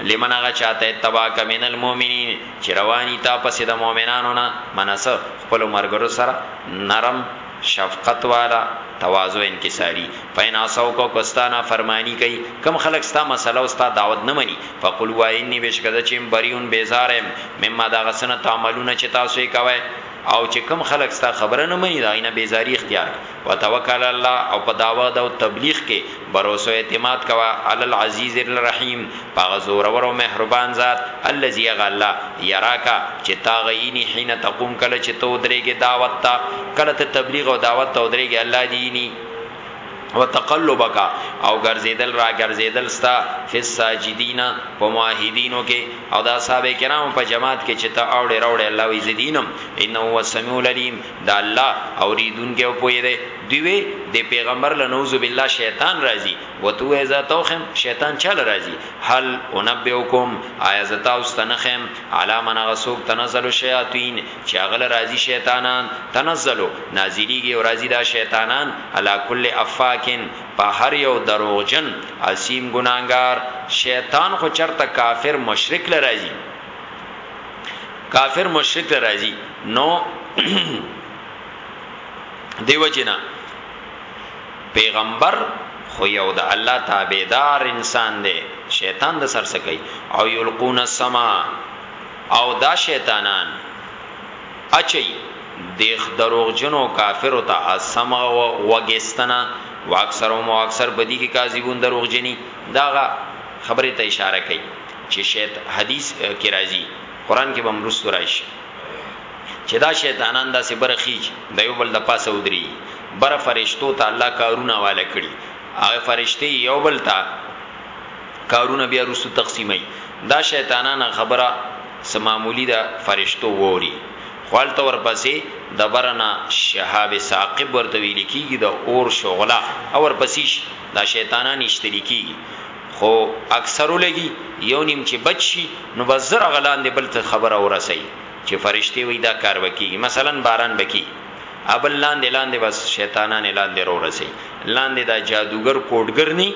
لمن هغه چاته اتباک من المؤمنین چې رواني تا پسې د مؤمنانو نه منسه خپل مرګرو سره نرم شفقت والا تواضع انکساری فین اسو کو کوستانا فرمانی کوي کم خلق ستا مسله او ستا دعوت نه مني فقل و انی بشکد چې بریون بیزارم مما دا غسن تعملون چې تاسو یې کوي او چې کم خلق ستا خبره نه مني دا نه بیزاری اختیار وتوکل علی الله او په دعوت او تبلیغ کې بروسه او اعتماد کوه علی العزیز الرحیم په هغه زورور او مهربان ذات الذی هغه الله یراکا چې تا غینی حین تقوم کله چې ته ودرېږې دعوت ته کله ته تبلیغ او دعوت ته ودرېږې الله دې ویني وتقلبک او ګرځیدل را ګرځیدل ستا فس ساجدین په موحدینو کې او دا صاحب کرام په جماعت کې چې ته اوړې راوړې الله وی زدینم انه هو السمیع العلیم د الله اوریدونکی او پوه دی دوی وی د پیغمبر له نوذ بالله شیطان راضی وته وی زه توخم شیطان چل راضی هل انبئکم آیا زتا واستنخم علی من غسوک تنزل الشیاطین چاغل راضی شیطانان تنزلو نازلیږي او راضی دا شیطانان علی کل افاکن په هر یو دروغجن اسیم ګناګار شیطان خو چرته کافر مشرک لراضی کافر مشرک ته راځي نو دیو جنا پیغمبر خو یو د الله تابعدار انسان دی شیطان د سر سکی او یلقون السما او دا شیطانان اچي دیخ دروغ جنو کافر او ته اسما او وګستنا واکثر او اکثر بدی کی کاذبون دروغ جنی داغه خبره ته اشاره کوي چی شیط حدیث کی راځی قران کی به هم رستو راشی چی دا شیطانان داسی بره خیژی د یو بل د پاسه ودریږی بره فرشتو ته الله کارونه حواله کړی هغه فرشتی یو بل ته کارونه بیا رستو تقسیموی دا شیطانان خبره څه معمولی ده فرشتو ووری خو هلته ورپسی د بره نه شهاب ثاقب ورته ویل کیږی د اور شعله او ورپسی شی دا شیطانان ایستل کیږی خو اکثرو لګي یو نیم چې بچ شي نو بس زر هغه لاندې بل ته خبره ورسوي چې فرشتې وایي دا کار به کېږي مثلا باران به کېږي ابل لاندې لاندې بس شیطانان لاندې رو رسي لاندې دا جادوګر کوډګر ني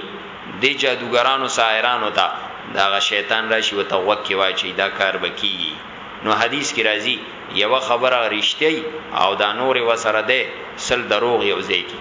د جادوګرانو ساحرانو ته دا غ شیطان راشي وته وک کې واچي دا کار بکیږي نو حدیث کې راځي یو خبره رښتیا او دا نور وسره ده سل دروغ یو ځای کی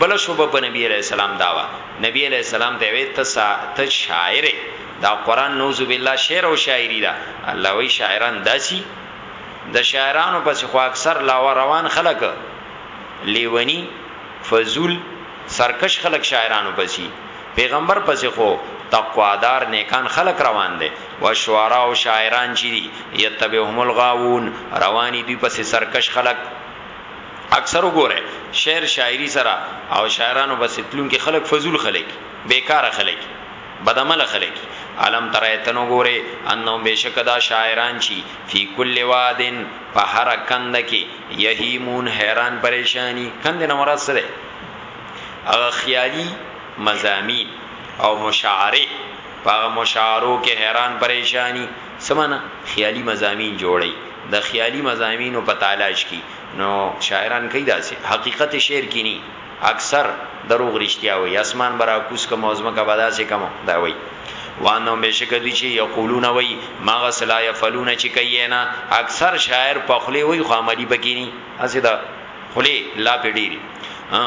بله شبهه په نبی علیه السلام دا وه، نبی علیه السلام ته ویل ته سا ته شاعر ېې، دا قرآن نعوذ بالله شعر او شاعری ده، الله وایی شاعران داسی د شاعرانو پسی خو اکثر لاوا روان خلک لیونی، فضول، سرکش خلک شاعرانو پسی، پیغمبر پسی خو تقوادار نیکان خلک روان دی، والشعراء او شاعران چی دی یتبعهم الغاوون روان یی دوی پسی سرکش خلک. اکثر وګوره شعر شاعری سره او شاعرانو بس تلونکي خلک فضول خلک بیکاره خلک بدعمل خلک علم ترایتن وګوره انهم بشک دا شاعران چی فی کل وادن په هر کند کې یهیمون حیران پریشانی کند نه مراد سره هغه خیالی مزامین او مشاعره پاغه مشاعرو کې حیران پریشانی سمنه خیالی مزامین جوړی د خیالی مزامینو په تالاش کې نو شاعران کوي داسې حقیقت شعر کې ني اکثر دروغ رښتیا وي اسمان برا کوس کوم او زمکه به داسې کوم دا وي وانه بشک دي چې یقولون وي ما غسلا یفلون چې کوي نه اکثر شاعر په خلی وي خو عملی بکینی اسې دا خلی لا پډيري ها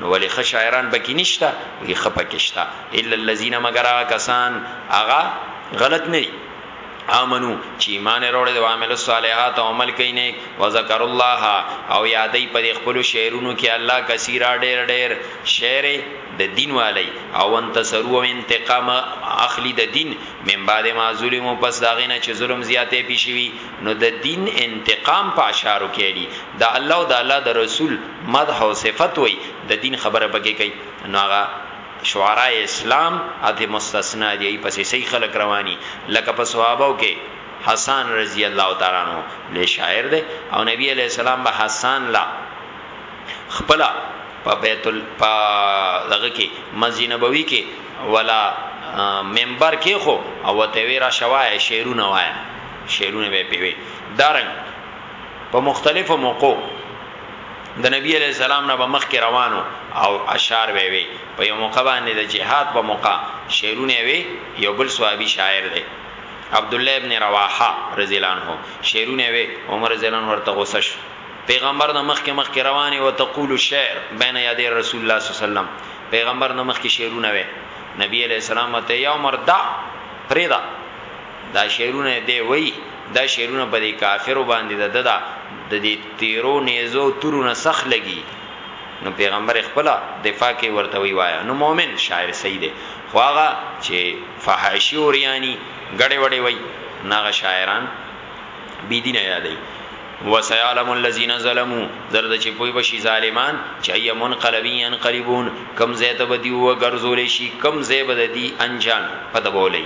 نو ولې خ شاعران بکی نشتا وی خپکشتا الا الذين مگر کسان اغا غلط نه امنو چې ایمان وروړي او عمل الصالحات او عمل کوي نیک وذکر الله او یادې په خپل شعرونو کې الله کثیره ډېر ډېر شعر د دین والی او انتصرو او انتقام اخلي د دین من بعد ما ظلم پس داغه نه چې ظلم زیاتې پیشوي نو د دین انتقام په اشارو کې دي دا الله او د الله د رسول مدح او صفت وي د دین خبره پکې کوي نو هغه شعراء اسلام هتی مستثنی دی ای پسی سی خلک روانی لکه په صحابو کی حسان رضی الله تعالی عنه لوی شاعر دی او نبی علیه السلام به حسان لا خپل په بیت ال په دغه کی مسجد نبوی کی ولا منبر کې خو او ته وی را شوای شعرونه وای شعرونه به پیوي دارنګ په مختلفو موقعو د نبی علی السلام نه به مخ کې روانو او اشعار وی وی په یو موقع باندې د جهاد په موقع شعرونه وی یو بل صحابي شاعر دی عبد الله ابن رواحه رضی الله عنه شعرونه وی عمر رضی الله عنه ورته غوسه شو پیغمبر نه مخ کې مخ کې رواني او تقول الشعر بین یاد رسول الله صلی الله علیه وسلم پیغمبر نه مخ کې شعرونه وی نبی علی السلام ته یا عمر دا فریدا دا شعرونه دی وایی دا شعرونه په دی کافرو باندی د ددا د دی تیرو نیزو تورو نه سخت لګی نو پیغمبر خپله دفاع کوي ورته وی وایه نو مومن شاعر صحیح دی خو هغه چی فحاشی اوریانی ګډی وډی وایی نو هغه شاعران بی دینه یادی وسيعلم الذين ظلموا زرد چې پوي بشي ظالمان چې اي منقلبي ينقلبون کم زيت بديو وغرزول شي کم زيب ددي انجام پتبولي